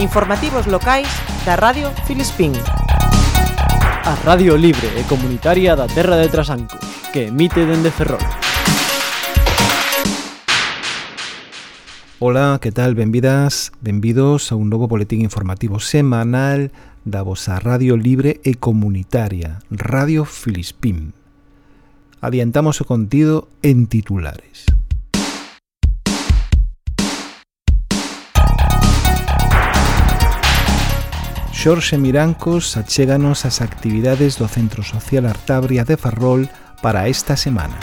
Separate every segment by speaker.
Speaker 1: Informativos locais da Radio Filispín.
Speaker 2: A Radio Libre e Comunitaria da Terra de Trasanco, que emite dende Ferrol.
Speaker 3: Ola, que tal? Benvidas, benvidos a un novo boletín informativo semanal da vosa Radio Libre e Comunitaria, Radio Filispín. Adiantamos o contido en titulares. Xorxe Mirancos achéganos as actividades do Centro Social Artabria de Ferrol para esta semana.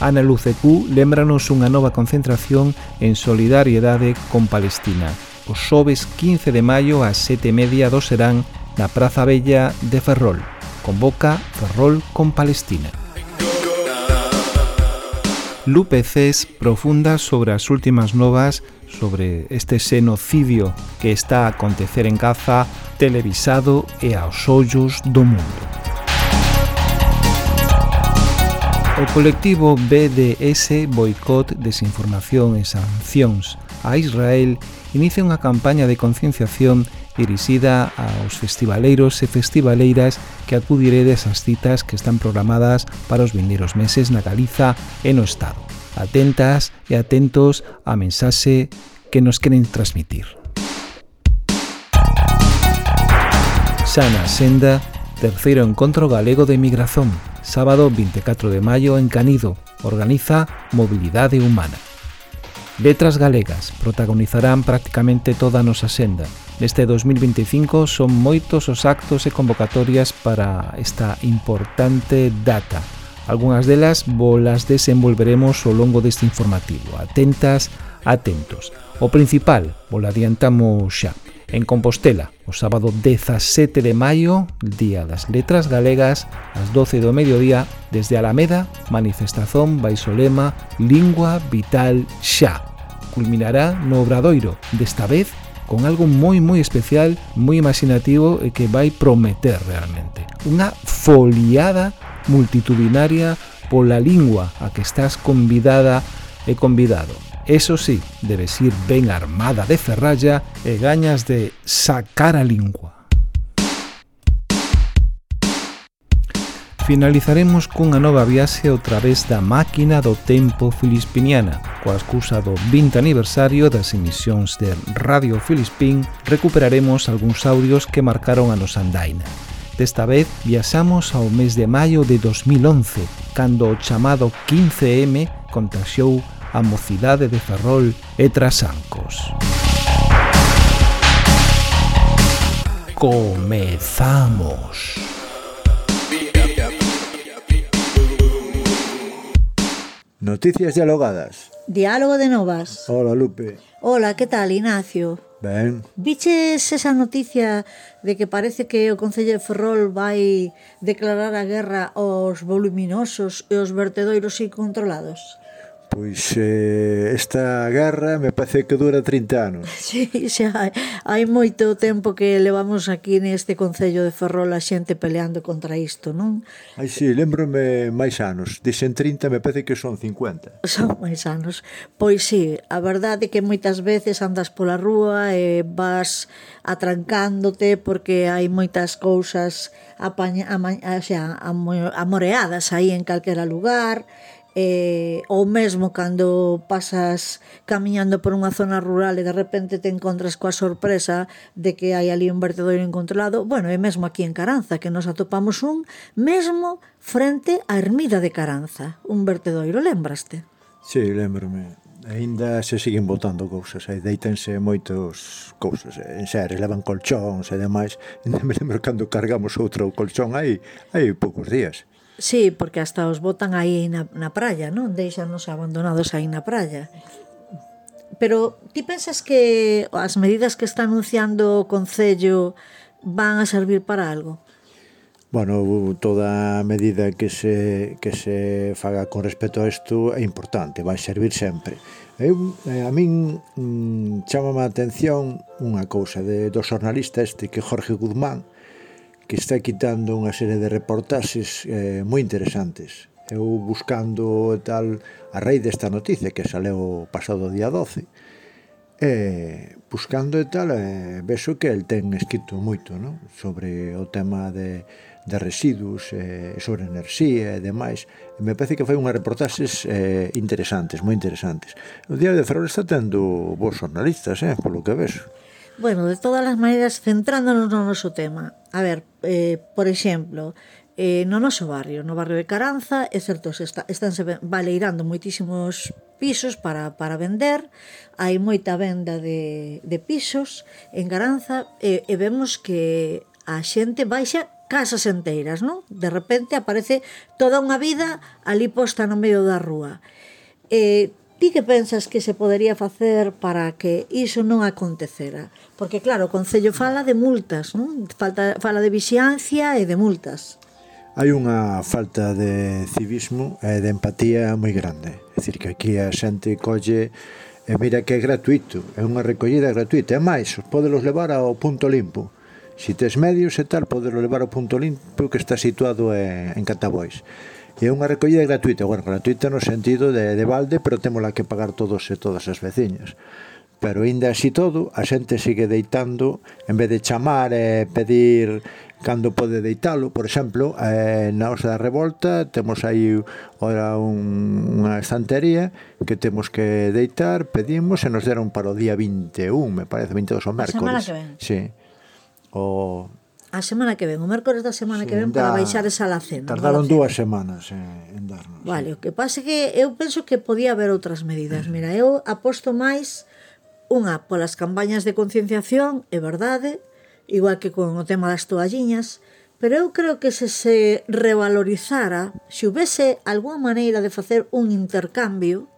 Speaker 3: Ana Lucecú lembranos unha nova concentración en solidariedade con Palestina. O xoves 15 de maio ás 7:30 do Serán na Praza Bella de Ferrol. Convoca Ferrol con Palestina. Lúpeces profunda sobre as últimas novas sobre este xenocidio que está a acontecer en Gaza televisado e aos ollos do mundo. O colectivo BDS Boicot, Desinformación e Sancións a Israel inicia unha campaña de concienciación dirixida aos festivaleiros e festivaleiras que acudiredes ás citas que están programadas para os vindeiros meses na Galiza e no Estado. Atentas e atentos á mensaxe que nos queren transmitir. Xa na senda, terceiro encontro galego de emigración, sábado 24 de maio en Canido, organiza Mobilidade Humana. Letras galegas protagonizarán prácticamente toda a nosa senda, Neste 2025 son moitos os actos e convocatorias para esta importante data. Algunhas delas bolas desenvolveremos ao longo deste informativo. Atentas, atentos. O principal, bola adiantamos xa. En Compostela, o sábado 17 de maio, Día das Letras Galegas, ás 12 do mediodía, desde Alameda, manifestazón baixo lema Lingua Vital Xa. Culminará no Obradoiro, desta vez con algo moi moi especial, moi imaginativo e que vai prometer realmente. Unha foliada multitudinaria pola lingua a que estás convidada e convidado. Eso sí, debes ir ben armada de ferralla e gañas de sacar a lingua. finalizaremos cunha nova viaxe ao través da máquina do tempo filispiniana, coa excusa do 20 aniversario das emisións de Radio Filispín, recuperaremos algúns audios que marcaron a nos andaina. Desta vez viaxamos ao mes de maio de 2011, cando o chamado 15M contaxiou a mocidade de Ferrol e Trasancos. Comezamos.
Speaker 4: Noticias dialogadas.
Speaker 5: Diálogo de novas.
Speaker 4: Hola, Lupe.
Speaker 5: Hola, que tal, Ignacio?
Speaker 4: Ben.
Speaker 5: Viches esa noticia de que parece que o Concello de Ferrol vai declarar a guerra aos voluminosos e aos vertedoiros incontrolados?
Speaker 4: Pois eh, esta guerra me parece que dura 30 anos.
Speaker 5: Sí, xa hai, hai moito tempo que levamos aquí neste Concello de Ferrol a xente peleando contra isto, non?
Speaker 4: Ai, sí, lembrome máis anos. Dixen 30, me parece que son 50.
Speaker 5: Son máis anos. Pois sí, a verdade é que moitas veces andas pola rúa e vas atrancándote porque hai moitas cousas apaña, ama, xa, amoreadas aí en calquera lugar eh, ou mesmo cando pasas camiñando por unha zona rural e de repente te encontras coa sorpresa de que hai ali un vertedoiro incontrolado, bueno, e mesmo aquí en Caranza, que nos atopamos un mesmo frente á ermida de Caranza, un vertedoiro, lembraste?
Speaker 4: Sí, lembrome. Ainda se siguen botando cousas, aí deitense moitos cousas, eh, en seres, levan colchóns e demais. Ainda me lembro cando cargamos outro colchón aí, aí poucos días
Speaker 5: Sí, porque hasta os botan aí na, na praia, non? Deixanos abandonados aí na praia. Pero ti pensas que as medidas que está anunciando o Concello van a servir para algo?
Speaker 4: Bueno, toda medida que se, que se faga con respecto a isto é importante, vai servir sempre. Eu, eh, a min mm, chama a atención unha cousa de, do xornalista este que Jorge Guzmán que está quitando unha serie de reportaxes eh, moi interesantes. Eu buscando tal a rei desta noticia que saleu o pasado día 12, eh, buscando e tal, eh, vexo que el ten escrito moito non? sobre o tema de, de residuos, eh, sobre enerxía e demais. E me parece que foi unha reportaxes eh, interesantes, moi interesantes. O Diario de Ferrol está tendo bons jornalistas, eh, polo que vexo.
Speaker 5: Bueno, de todas as maneiras, centrándonos no noso tema. A ver, eh, por exemplo, eh, no noso barrio, no barrio de Caranza, é certo, se está, estánse baleirando moitísimos pisos para, para vender, hai moita venda de, de pisos en Caranza, e, e vemos que a xente baixa casas enteiras, non? De repente aparece toda unha vida ali posta no medio da rúa. Eh, ti que pensas que se podería facer para que iso non acontecera? Porque claro, o Concello fala de multas, non? Falta, fala de vixiancia e de multas.
Speaker 4: Hai unha falta de civismo e de empatía moi grande. É dicir, que aquí a xente colle E mira que é gratuito, é unha recollida gratuita. E máis, podelos levar ao punto limpo. Se tes medios e tal, podelo levar ao punto limpo que está situado en Catabois. E é unha recollida gratuita, bueno, gratuita no sentido de, de balde, pero témola que pagar todos e todas as veciñas pero ainda así todo a xente sigue deitando en vez de chamar e eh, pedir cando pode deitalo por exemplo eh, na Osa da Revolta temos aí ora un, unha estantería que temos que deitar pedimos e nos deron para o día 21 me parece 22 o mércoles.
Speaker 5: a semana que ven
Speaker 4: sí. o
Speaker 5: A semana que ven, o mércores da semana
Speaker 4: sí,
Speaker 5: que ven
Speaker 4: da,
Speaker 5: para baixar esa
Speaker 4: la
Speaker 5: cena. Tardaron
Speaker 4: dúas semanas eh, en darnos.
Speaker 5: Vale, sí. o que pasa que eu penso que podía haber outras medidas. Mm. Mira, eu aposto máis Unha polas campañas de concienciación, é verdade, igual que con o tema das toalliñas, pero eu creo que se se revalorizara, se houvese algunha maneira de facer un intercambio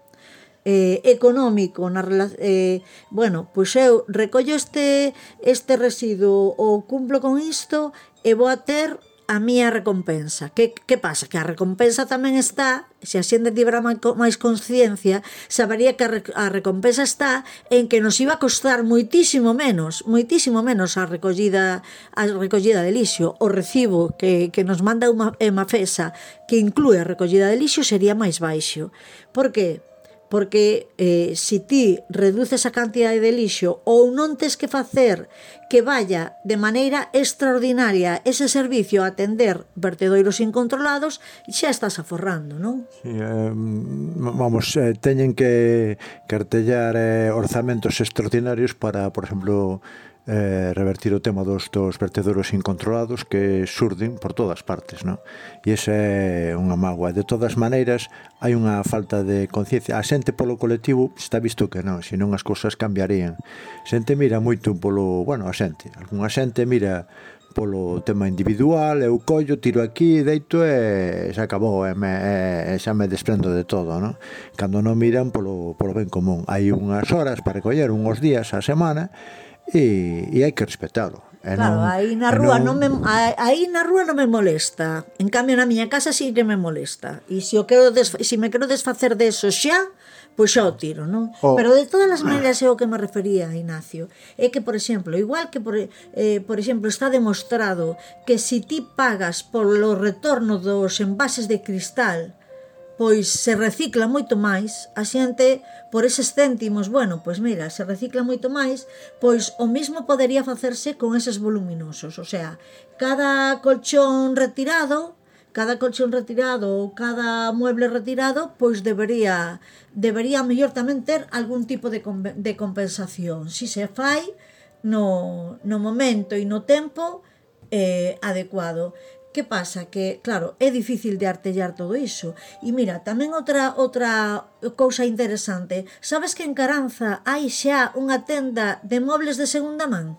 Speaker 5: eh, económico na eh, bueno, pois eu recollo este este residuo ou cumplo con isto e vou a ter a mía recompensa. Que, que pasa? Que a recompensa tamén está, se a xente tibera máis conciencia, sabería que a, a recompensa está en que nos iba a costar moitísimo menos, moitísimo menos a recollida a recollida de lixo. O recibo que, que nos manda unha, emafesa que inclúe a recollida de lixo sería máis baixo. Por que? porque eh, si ti reduces a cantidade de lixo ou non tes que facer que vaya de maneira extraordinaria ese servicio a atender vertedoiros incontrolados, xa estás aforrando, non?
Speaker 4: Sí, eh, vamos, eh, teñen que cartellar eh, orzamentos extraordinarios para, por exemplo, eh, revertir o tema dos, dos vertedores incontrolados que surden por todas partes, non? E esa é unha mágoa. De todas maneiras, hai unha falta de conciencia. A xente polo colectivo está visto que non, senón as cousas cambiarían. A xente mira moito polo... Bueno, a xente. Alguna xente mira polo tema individual, eu collo, tiro aquí, deito e xa acabou, e, me, e xa me desprendo de todo, non? Cando non miran polo, polo ben común. Hai unhas horas para coller, unhos días a semana, e, e hai que respetalo. E
Speaker 5: claro,
Speaker 4: non,
Speaker 5: aí na rúa non... non me aí na rúa non me molesta. En cambio na miña casa si sí que me molesta. E se o quero desf... se me quero desfacer de eso xa, pois xa o tiro, non?
Speaker 4: O...
Speaker 5: Pero de todas as maneiras é o que me refería, Ignacio. É que, por exemplo, igual que, por, eh, por exemplo, está demostrado que se ti pagas polo retorno dos envases de cristal pois se recicla moito máis, a xente por eses céntimos, bueno, pois mira, se recicla moito máis, pois o mismo podería facerse con eses voluminosos, o sea, cada colchón retirado, cada colchón retirado ou cada mueble retirado, pois debería debería mellor tamén ter algún tipo de, de compensación. Si se fai no, no momento e no tempo eh, adecuado. Que pasa? Que, claro, é difícil de artellar todo iso. E mira, tamén outra outra cousa interesante. Sabes que en Caranza hai xa unha tenda de mobles de segunda man?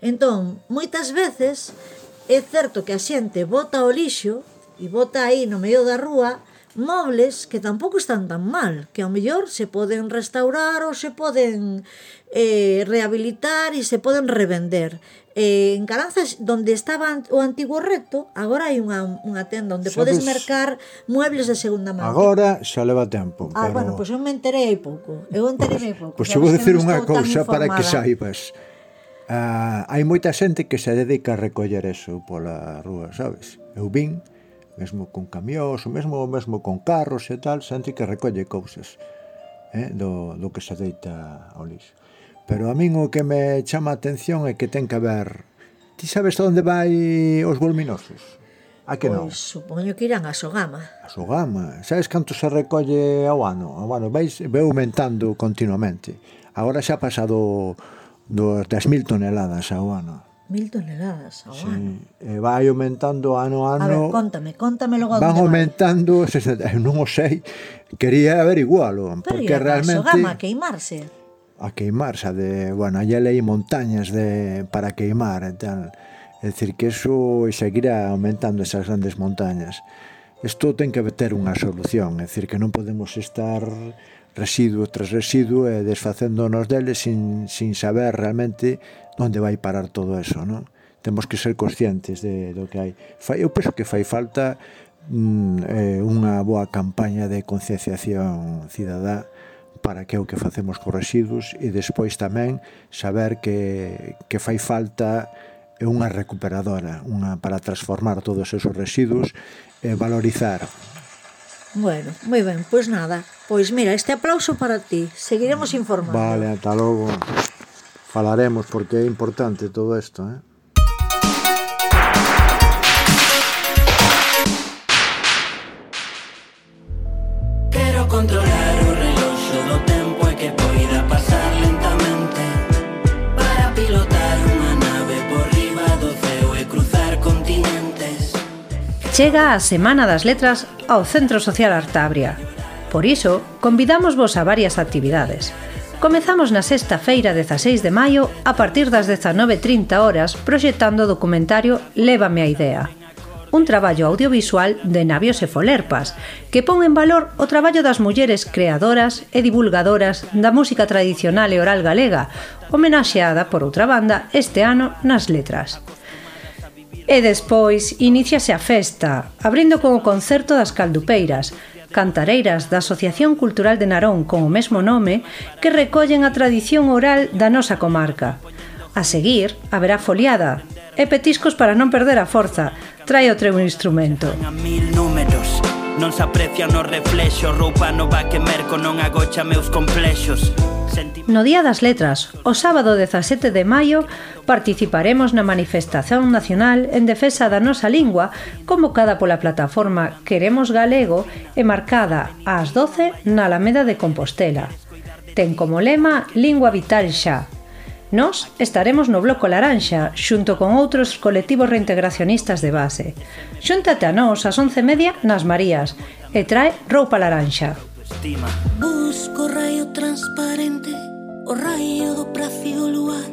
Speaker 5: Entón, moitas veces é certo que a xente bota o lixo e bota aí no medio da rúa mobles que tampouco están tan mal, que ao mellor se poden restaurar ou se poden eh, rehabilitar e se poden revender. Eh, en Calanzas, onde estaba o antigo recto, agora hai unha, unha tenda onde
Speaker 4: Sabes, podes
Speaker 5: mercar muebles de segunda mano.
Speaker 4: Agora xa leva tempo.
Speaker 5: Ah,
Speaker 4: pero...
Speaker 5: bueno, pois pues eu me enterei hai pouco. Eu enterei pois, pouco.
Speaker 4: Pois eu pois
Speaker 5: vou
Speaker 4: dicir unha cousa para que saibas. Ah, hai moita xente que se dedica a recoller eso pola rúa, sabes? Eu vin mesmo con camións, ou mesmo mesmo con carros e tal, xente que recolle cousas eh, do, do que se deita ao lixo. Pero a min o que me chama a atención é que ten que haber... Ti sabes onde vai os voluminosos? A que non?
Speaker 5: Pois, supoño que irán a Sogama.
Speaker 4: A Sogama. Sabes canto se recolle ao ano? Ao ano veis, ve aumentando continuamente. Agora xa ha pasado dos, das mil toneladas ao ano.
Speaker 5: Mil toneladas ao sí. ano?
Speaker 4: E vai aumentando ano a ano.
Speaker 5: A ver, contame, contame logo
Speaker 4: Van aumentando, vai. non o sei, quería averigualo.
Speaker 5: Pero
Speaker 4: porque realmente...
Speaker 5: Pero Sogama, queimarse
Speaker 4: a queimar, xa de, bueno, allá leí montañas de, para queimar e tal. É dicir, que eso seguirá aumentando esas grandes montañas. Isto ten que ter unha solución, é dicir, que non podemos estar residuo tras residuo e desfacéndonos deles sin, sin saber realmente onde vai parar todo eso, non? Temos que ser conscientes de, do que hai. Fai, eu penso que fai falta mm, eh, unha boa campaña de concienciación cidadá para que é o que facemos cos residuos e despois tamén saber que, que fai falta é unha recuperadora, unha para transformar todos esos residuos e valorizar.
Speaker 5: Bueno, moi ben, pois nada. Pois mira, este aplauso para ti. Seguiremos informando.
Speaker 4: Vale, ata logo. Falaremos porque é importante todo isto, eh?
Speaker 6: Chega a Semana das Letras ao Centro Social Artabria. Por iso, convidamos vos a varias actividades. Comezamos na sexta feira 16 de maio a partir das 19.30 horas proxectando o documentario Lévame a idea, un traballo audiovisual de Navios e Folerpas que pon en valor o traballo das mulleres creadoras e divulgadoras da música tradicional e oral galega, homenaxeada por outra banda este ano nas letras. E despois iníciase a festa, abrindo con o concerto das Caldupeiras, cantareiras da Asociación Cultural de Narón con o mesmo nome, que recollen a tradición oral da nosa comarca. A seguir, haberá foliada e petiscos para non perder a forza. Trae o teu instrumento.
Speaker 7: A mil números. Non se aprecian os reflexos Roupa nova que merco non agocha meus complexos
Speaker 6: No Día das Letras, o sábado 17 de maio, participaremos na manifestación nacional en defesa da nosa lingua convocada pola plataforma Queremos Galego e marcada ás 12 na Alameda de Compostela. Ten como lema Lingua Vital xa, Nos estaremos no Bloco Laranxa, xunto con outros colectivos reintegracionistas de base. Xúntate a nós ás 11:30 nas Marías e trae roupa laranxa.
Speaker 8: Busco rayo transparente O raio do plácido luar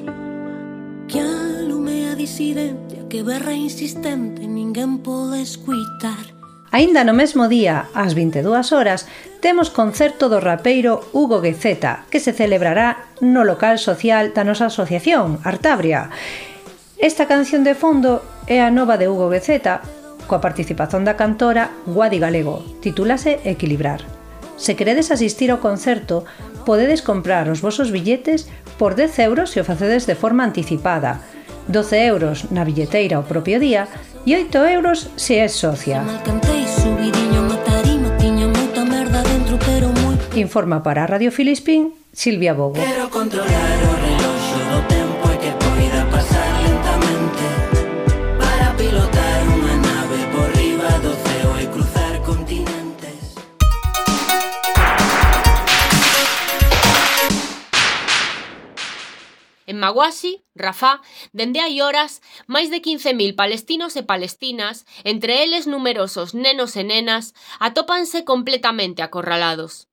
Speaker 8: Que alumea disidente que berra insistente Ninguén pode escuitar
Speaker 6: Ainda no mesmo día, ás 22 horas, temos concerto do rapeiro Hugo Gueceta, que se celebrará no local social da nosa asociación, Artabria. Esta canción de fondo é a nova de Hugo Gueceta, coa participación da cantora Guadi Galego, titúlase Equilibrar. Se queredes asistir ao concerto, podedes comprar os vosos billetes por 10 euros se o facedes de forma anticipada, 12 euros na billeteira o propio día e 8 euros se és socia. Informa para Radio Filispín, Silvia Bogo.
Speaker 7: Quero controlar
Speaker 9: Maguasi, Rafá, dende hai horas, máis de 15.000 palestinos e palestinas, entre eles numerosos nenos e nenas, atópanse completamente acorralados.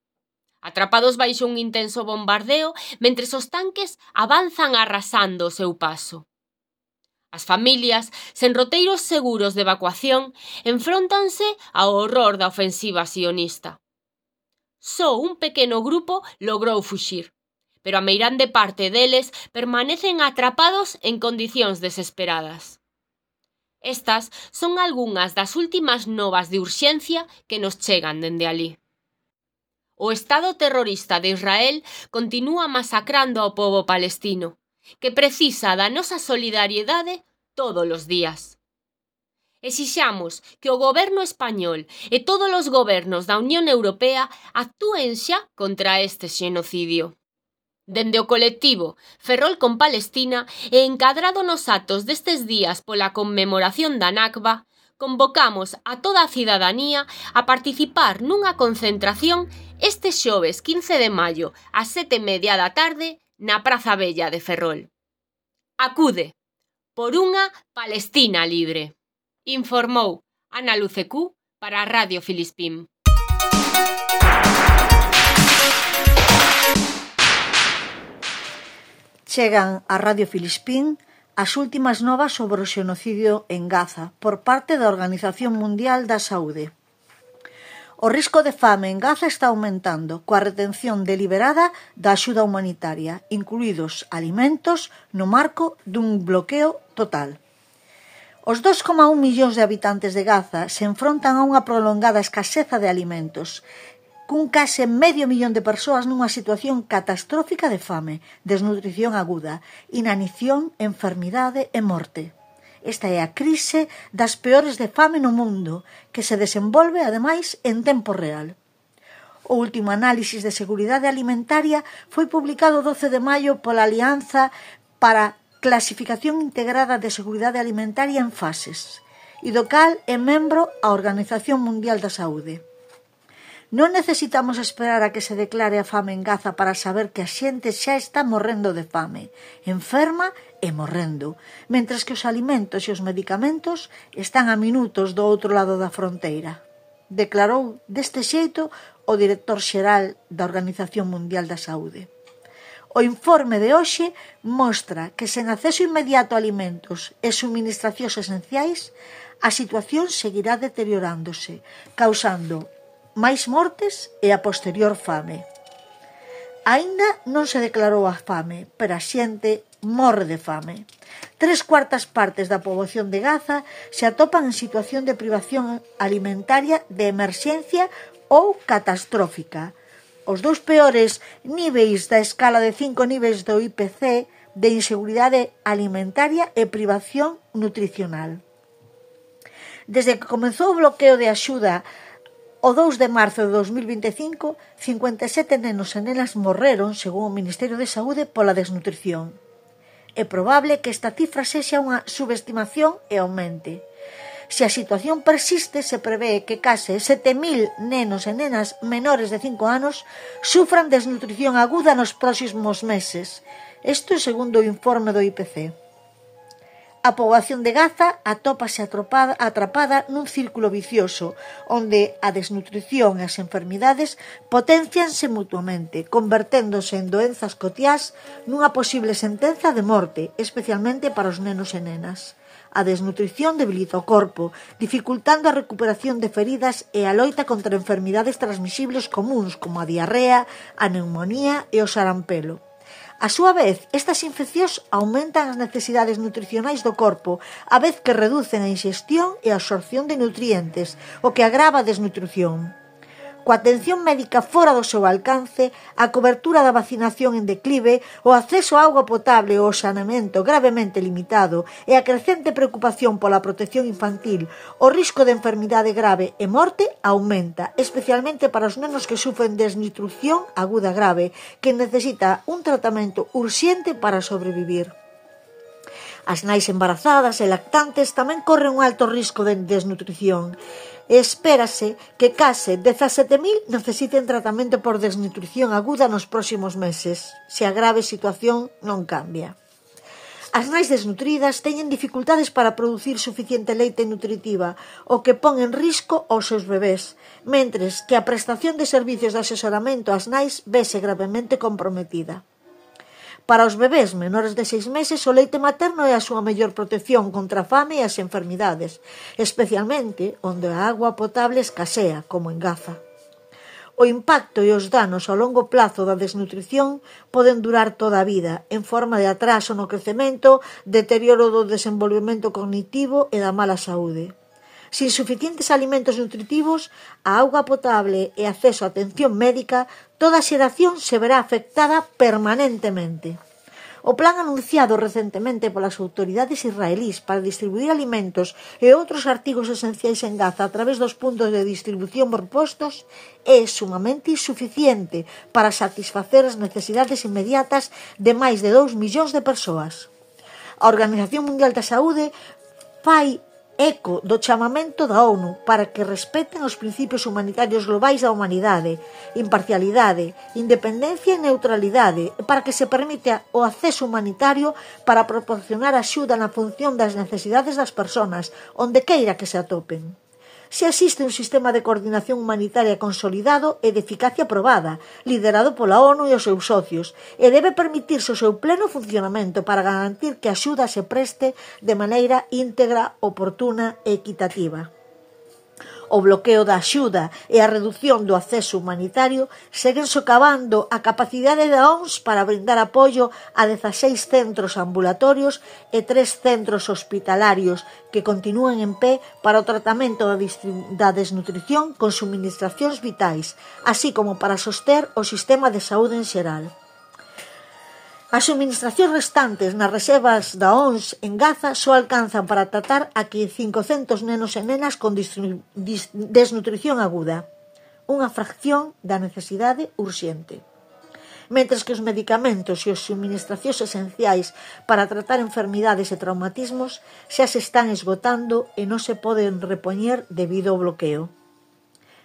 Speaker 9: Atrapados baixo un intenso bombardeo, mentres os tanques avanzan arrasando o seu paso. As familias, sen roteiros seguros de evacuación, enfróntanse ao horror da ofensiva sionista. Só un pequeno grupo logrou fuxir pero a meirande parte deles permanecen atrapados en condicións desesperadas. Estas son algunhas das últimas novas de urxencia que nos chegan dende alí. O Estado terrorista de Israel continúa masacrando ao povo palestino, que precisa da nosa solidariedade todos os días exixamos que o goberno español e todos os gobernos da Unión Europea actúen xa contra este xenocidio. Dende o colectivo Ferrol con Palestina e encadrado nos actos destes días pola conmemoración da Nakba, convocamos a toda a cidadanía a participar nunha concentración este xoves 15 de maio ás sete e media da tarde na Praza Bella de Ferrol. Acude por unha Palestina libre. Informou Ana Lucecú para a Radio Filispín.
Speaker 5: Chegan a Radio Filispín as últimas novas sobre o xenocidio en Gaza por parte da Organización Mundial da Saúde. O risco de fame en Gaza está aumentando coa retención deliberada da axuda humanitaria, incluídos alimentos, no marco dun bloqueo total. Os 2,1 millóns de habitantes de Gaza se enfrontan a unha prolongada escaseza de alimentos cun case medio millón de persoas nunha situación catastrófica de fame, desnutrición aguda, inanición, enfermidade e morte. Esta é a crise das peores de fame no mundo, que se desenvolve, ademais, en tempo real. O último análisis de seguridade alimentaria foi publicado o 12 de maio pola Alianza para Clasificación Integrada de Seguridade Alimentaria en Fases, e do cal é membro a Organización Mundial da Saúde. Non necesitamos esperar a que se declare a fame en Gaza para saber que a xente xa está morrendo de fame, enferma e morrendo, mentres que os alimentos e os medicamentos están a minutos do outro lado da fronteira. Declarou deste xeito o director xeral da Organización Mundial da Saúde. O informe de hoxe mostra que sen acceso inmediato a alimentos e suministracións esenciais, a situación seguirá deteriorándose, causando máis mortes e a posterior fame. Aínda non se declarou a fame, pero a xente morre de fame. Tres cuartas partes da poboación de Gaza se atopan en situación de privación alimentaria de emerxencia ou catastrófica. Os dous peores níveis da escala de cinco níveis do IPC de inseguridade alimentaria e privación nutricional. Desde que comezou o bloqueo de axuda O 2 de marzo de 2025, 57 nenos e nenas morreron, según o Ministerio de Saúde, pola desnutrición. É probable que esta cifra sexa unha subestimación e aumente. Se a situación persiste, se prevé que case 7.000 nenos e nenas menores de 5 anos sufran desnutrición aguda nos próximos meses. Isto segundo o informe do IPC. A poboación de Gaza atópase atropada, atrapada nun círculo vicioso, onde a desnutrición e as enfermidades potencianse mutuamente, converténdose en doenzas cotiás nunha posible sentenza de morte, especialmente para os nenos e nenas. A desnutrición debilita o corpo, dificultando a recuperación de feridas e a loita contra enfermidades transmisibles comuns como a diarrea, a neumonía e o sarampelo. A súa vez, estas infeccións aumentan as necesidades nutricionais do corpo, a vez que reducen a ingestión e a absorción de nutrientes, o que agrava a desnutrición coa atención médica fora do seu alcance, a cobertura da vacinación en declive, o acceso a auga potable ou o xanamento gravemente limitado e a crecente preocupación pola protección infantil, o risco de enfermidade grave e morte aumenta, especialmente para os nenos que sufren desnutrición aguda grave, que necesita un tratamento urxente para sobrevivir. As nais embarazadas e lactantes tamén corren un alto risco de desnutrición e espérase que case 17.000 necesiten tratamento por desnutrición aguda nos próximos meses, se a grave situación non cambia. As nais desnutridas teñen dificultades para producir suficiente leite nutritiva, o que pon en risco aos seus bebés, mentres que a prestación de servicios de asesoramento ás nais vese gravemente comprometida. Para os bebés menores de seis meses, o leite materno é a súa mellor protección contra a fame e as enfermidades, especialmente onde a agua potable escasea, como en Gaza. O impacto e os danos a longo plazo da desnutrición poden durar toda a vida, en forma de atraso no crecemento, deterioro do desenvolvemento cognitivo e da mala saúde. Sin suficientes alimentos nutritivos, a auga potable e acceso a atención médica Toda a xeración se verá afectada permanentemente. O plan anunciado recentemente polas autoridades israelís para distribuir alimentos e outros artigos esenciais en Gaza a través dos puntos de distribución propostos é sumamente insuficiente para satisfacer as necesidades inmediatas de máis de 2 millóns de persoas. A Organización Mundial da Saúde fai eco do chamamento da ONU para que respeten os principios humanitarios globais da humanidade, imparcialidade, independencia e neutralidade, e para que se permita o acceso humanitario para proporcionar axuda na función das necesidades das persoas, onde queira que se atopen se existe un sistema de coordinación humanitaria consolidado e de eficacia probada, liderado pola ONU e os seus socios, e debe permitirse o seu pleno funcionamento para garantir que a axuda se preste de maneira íntegra, oportuna e equitativa o bloqueo da axuda e a reducción do acceso humanitario seguen socavando a capacidade da OMS para brindar apoio a 16 centros ambulatorios e 3 centros hospitalarios que continúan en pé para o tratamento da desnutrición con suministracións vitais, así como para soster o sistema de saúde en xeral. As suministracións restantes nas reservas da ONS en Gaza só alcanzan para tratar a que 500 nenos e nenas con desnutrición aguda, unha fracción da necesidade urxente. Mentres que os medicamentos e os suministracións esenciais para tratar enfermidades e traumatismos xa se están esgotando e non se poden repoñer debido ao bloqueo.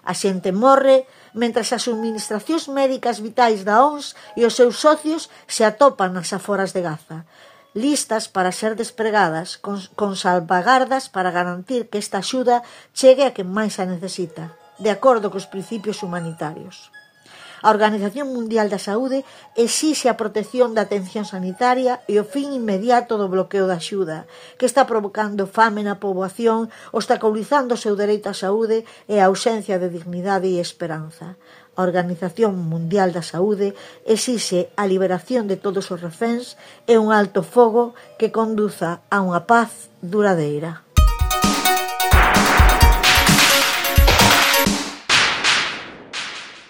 Speaker 5: A xente morre mentras as administracións médicas vitais da ONS e os seus socios se atopan nas aforas de Gaza, listas para ser despregadas con, con salvagardas para garantir que esta axuda chegue a quen máis a necesita, de acordo cos principios humanitarios. A Organización Mundial da Saúde exixe a protección da atención sanitaria e o fin inmediato do bloqueo da axuda, que está provocando fame na poboación, obstaculizando o seu dereito á saúde e a ausencia de dignidade e esperanza. A Organización Mundial da Saúde exixe a liberación de todos os reféns e un alto fogo que conduza a unha paz duradeira.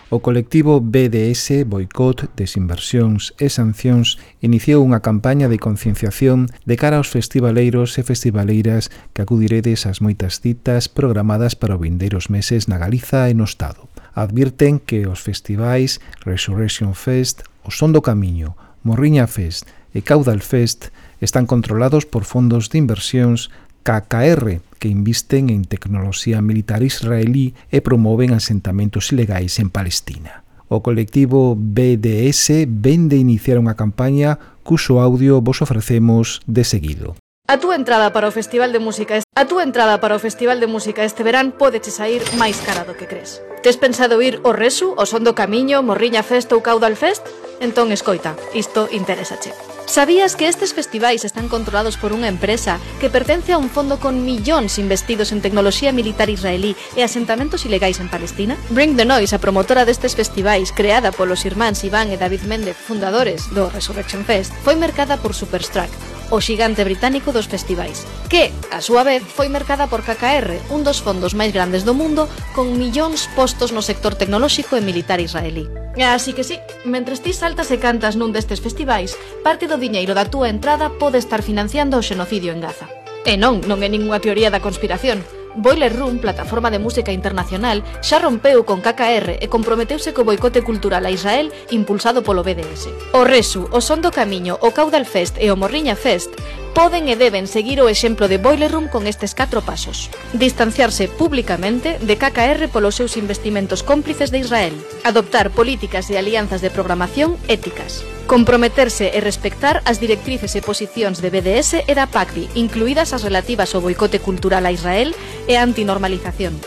Speaker 3: O colectivo BDS, Boicot, Desinversións e Sancións, iniciou unha campaña de concienciación de cara aos festivaleiros e festivaleiras que acudiredes ás moitas citas programadas para o vindeiros meses na Galiza e no Estado. Advirten que os festivais Resurrection Fest, O Son do Camiño, Morriña Fest e Caudal Fest están controlados por fondos de inversións KKR, que invisten en tecnoloxía militar israelí e promoven asentamentos ilegais en Palestina. O colectivo BDS vende iniciar unha campaña cuso audio vos ofrecemos de seguido.
Speaker 10: A túa entrada para o Festival de Música este, a túa entrada para o Festival de Música este verán podeche sair máis cara do que crees. Tes pensado ir ao Resu, ao Son do Camiño, Morriña Fest ou Caudal Fest? Entón escoita, isto interésache. Sabías que estes festivais están controlados por unha empresa que pertence a un fondo con millóns investidos en tecnoloxía militar israelí e asentamentos ilegais en Palestina? Bring the Noise, a promotora destes festivais, creada polos irmáns Iván e David Méndez, fundadores do Resurrection Fest, foi mercada por Superstruck, o xigante británico dos festivais, que, a súa vez, foi mercada por KKR, un dos fondos máis grandes do mundo, con millóns postos no sector tecnolóxico e militar israelí. Así que sí, mentres ti saltas e cantas nun destes festivais, parte do diñeiro da túa entrada pode estar financiando o xenocidio en Gaza. E non, non é ningunha teoría da conspiración. Boiler Room, plataforma de música internacional, xa rompeu con KKR e comprometeuse co boicote cultural a Israel impulsado polo BDS. O Resu, o Son do Camiño, o Caudal Fest e o Morriña Fest poden e deben seguir o exemplo de Boiler Room con estes catro pasos. Distanciarse públicamente de KKR polos seus investimentos cómplices de Israel. Adoptar políticas e alianzas de programación éticas comprometerse e respectar as directrices e posicións de BDS e da PACDI, incluídas as relativas ao boicote cultural a Israel e a antinormalización.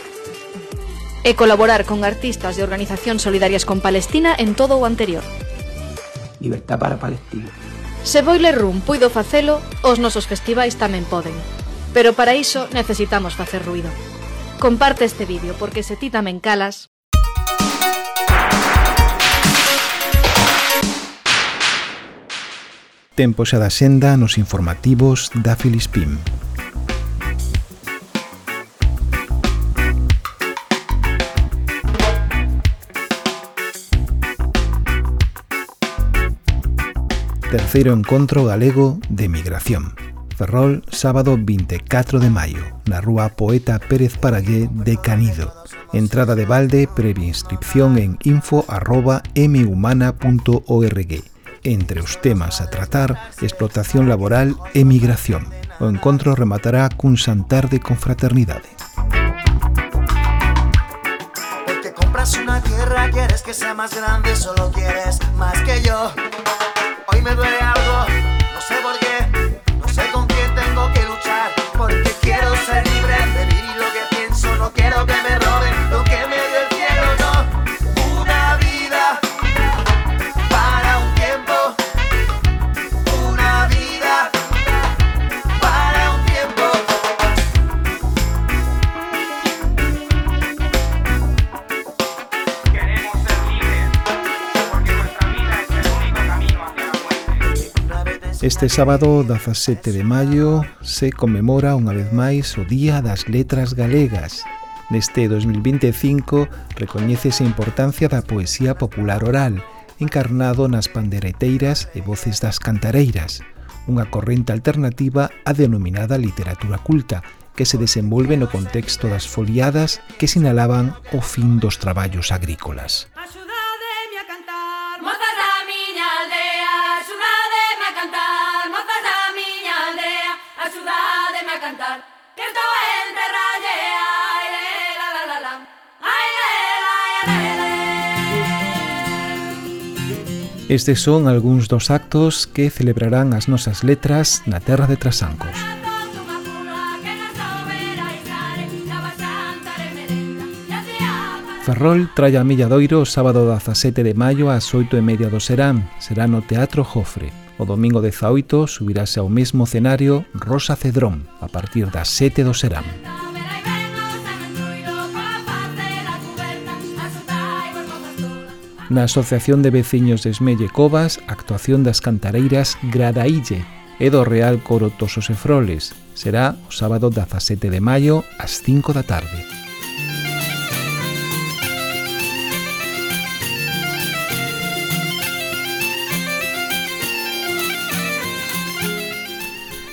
Speaker 10: E colaborar con artistas e organizacións solidarias con Palestina en todo o anterior.
Speaker 11: Libertad para Palestina.
Speaker 10: Se Boiler Room puido facelo, os nosos festivais tamén poden. Pero para iso necesitamos facer ruido. Comparte este vídeo porque se ti tamén calas,
Speaker 3: Tempo xa da senda nos informativos da Filispim. Terceiro encontro galego de migración. Ferrol, sábado 24 de maio, na rúa Poeta Pérez Parallé de Canido. Entrada de balde, previa inscripción en info.mhumana.org. Entre os temas a tratar, explotación laboral e migración. O encontro rematará cun santar de confraternidade.
Speaker 12: Porque compras una tierra, quieres que sea más grande, solo quieres más que yo. Hoy me duele
Speaker 3: Este sábado, da 17 de maio, se conmemora unha vez máis o Día das Letras Galegas. Neste 2025 recoñecese a importancia da poesía popular oral, encarnado nas pandereteiras e voces das cantareiras, unha corrente alternativa á denominada literatura culta, que se desenvolve no contexto das foliadas que sinalaban o fin dos traballos agrícolas.
Speaker 13: cantar, que esta en rayea, ay, le, la, la, la, la, ay, le, la.
Speaker 3: Estes son algúns dos actos que celebrarán as nosas letras na terra de Trasancos. Ferrol trae a Milladoiro o sábado 17 de maio ás 8 e media do Serán. Será no Teatro Jofre. O domingo 18 subirase ao mesmo cenario Rosa Cedrón a partir das 7 do Serán. Na Asociación de Veciños de Esmelle Covas, actuación das cantareiras Gradaille e do Real Coro Tosos e Froles. Será o sábado 17 de maio ás 5 da tarde.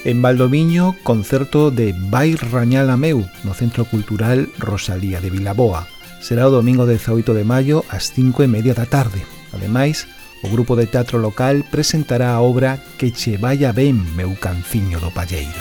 Speaker 3: En Valdomiño, concerto de Vai Rañal Ameu no Centro Cultural Rosalía de Vilaboa. Será o domingo 18 de maio ás 5 e media da tarde. Ademais, o grupo de teatro local presentará a obra Que che vaya ben, meu canciño do Palleiro.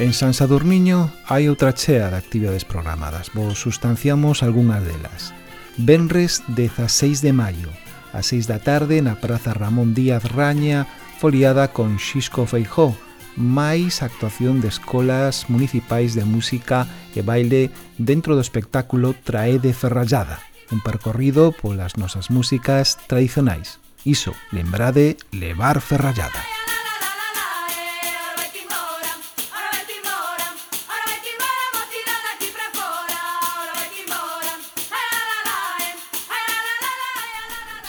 Speaker 3: En San Sadurniño hai outra chea de actividades programadas. Vos sustanciamos algunhas delas. Benres 16 de maio, a 6 da tarde na Praza Ramón Díaz Raña, foliada con Xisco Feijó, máis actuación de escolas municipais de música e baile dentro do espectáculo Traede Ferrallada, un percorrido polas nosas músicas tradicionais. Iso, lembrade, levar ferrallada.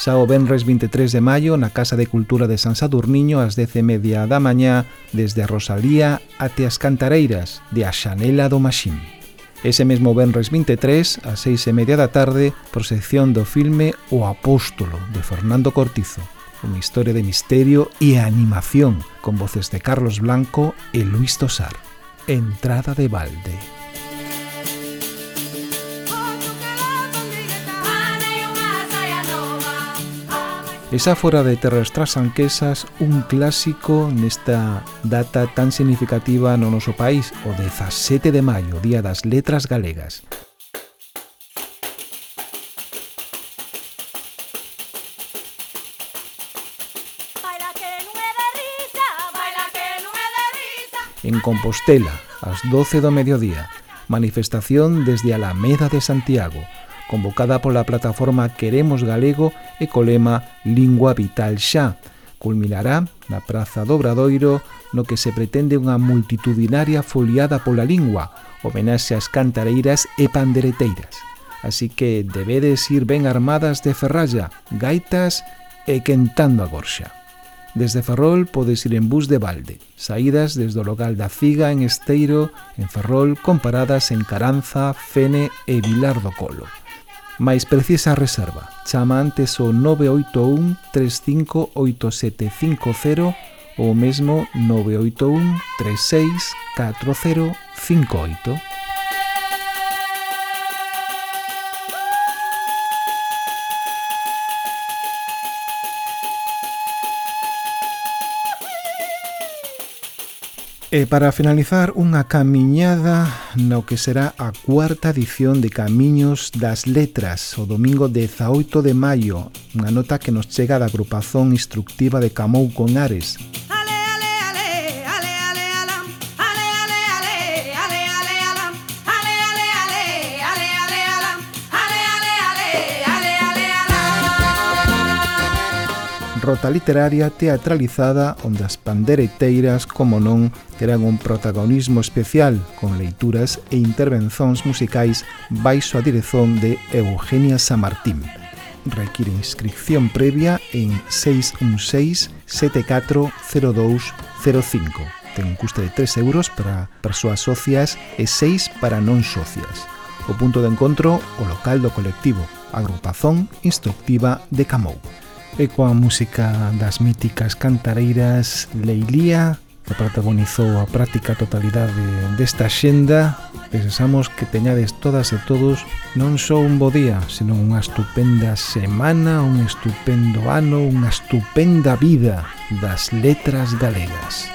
Speaker 3: xa o Benres 23 de maio na Casa de Cultura de San Sadurniño ás 10:30 da mañá desde a Rosalía até as Cantareiras de A Xanela do Maxín. Ese mesmo Benres 23, ás 6:30 da tarde, proxección do filme O Apóstolo de Fernando Cortizo, unha historia de misterio e animación con voces de Carlos Blanco e Luis Tosar. Entrada de balde. Exáfora de Terras Trasanquesas, un clásico nesta data tan significativa no noso país, o 17 de maio, Día das Letras Galegas. en Compostela, ás 12 do mediodía. Manifestación desde a Alameda de Santiago convocada pola plataforma Queremos Galego e co lema Lingua Vital Xa. Culminará na Praza do Obradoiro no que se pretende unha multitudinaria foliada pola lingua, homenaxe ás cantareiras e pandereteiras. Así que debedes ir ben armadas de ferralla, gaitas e quentando a gorxa. Desde Ferrol podes ir en bus de balde, saídas desde o local da Ciga en Esteiro, en Ferrol, con paradas en Caranza, Fene e Vilar do Colo máis precisa reserva. Chama antes o 981-358750 ou mesmo 981 36 4058. E para finalizar, unha camiñada no que será a cuarta edición de Camiños das Letras, o domingo 18 de maio, unha nota que nos chega da agrupación instructiva de Camou con Ares. ¡Ah! rota literaria teatralizada onde as pandereteiras, como non, terán un protagonismo especial con leituras e intervencións musicais baixo a direzón de Eugenia Samartín. Require inscripción previa en 616 740205 ten un custe de 3 euros para persoas socias e 6 para non socias. O punto de encontro o local do colectivo, agrupazón instructiva de Camou e coa música das míticas cantareiras Leilía que protagonizou a práctica totalidade desta xenda pensamos que teñades todas e todos non só un bo día senón unha estupenda semana un estupendo ano unha estupenda vida das letras galegas.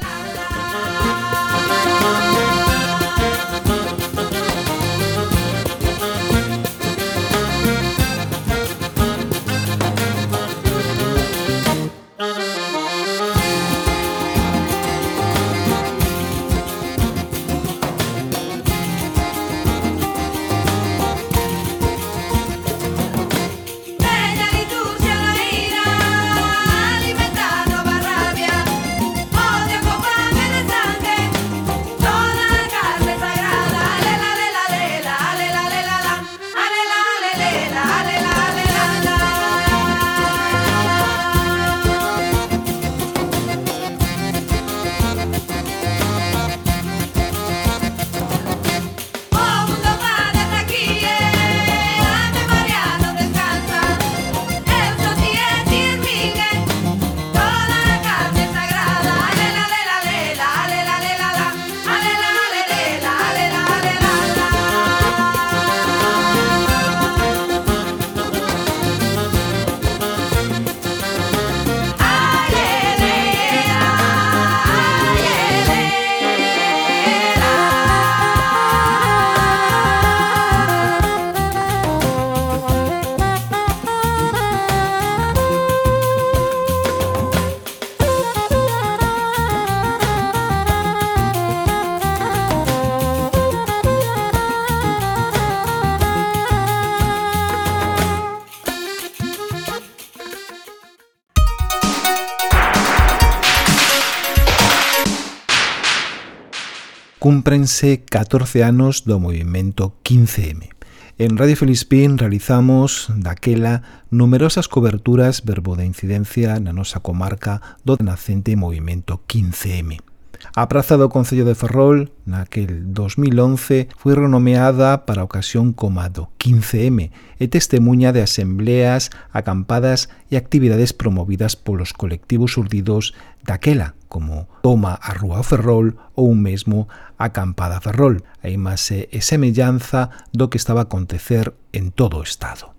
Speaker 3: cómprense 14 anos do movimento 15M. En Radio Felispín realizamos daquela numerosas coberturas verbo de incidencia na nosa comarca do nacente movimento 15M. A Praza do Concello de Ferrol, naquel 2011, foi renomeada para a ocasión como a do 15M e testemunha de asembleas, acampadas e actividades promovidas polos colectivos urdidos daquela, como Toma a Rúa Ferrol ou mesmo Acampada Ferrol. A imaxe e semellanza do que estaba a acontecer en todo o Estado.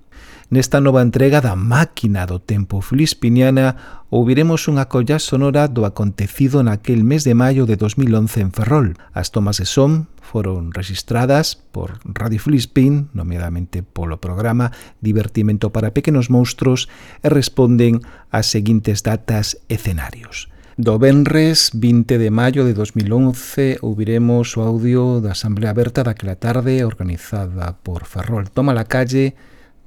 Speaker 3: Nesta nova entrega da Máquina do Tempo Filispiniana ouviremos unha colla sonora do acontecido naquel mes de maio de 2011 en Ferrol. As tomas de son foron registradas por Radio Filispín, nomeadamente polo programa Divertimento para Pequenos Monstros, e responden ás seguintes datas e escenarios. Do Benres 20 de maio de 2011 ouviremos o audio da Asamblea Aberta daquela tarde organizada por Ferrol Toma la Calle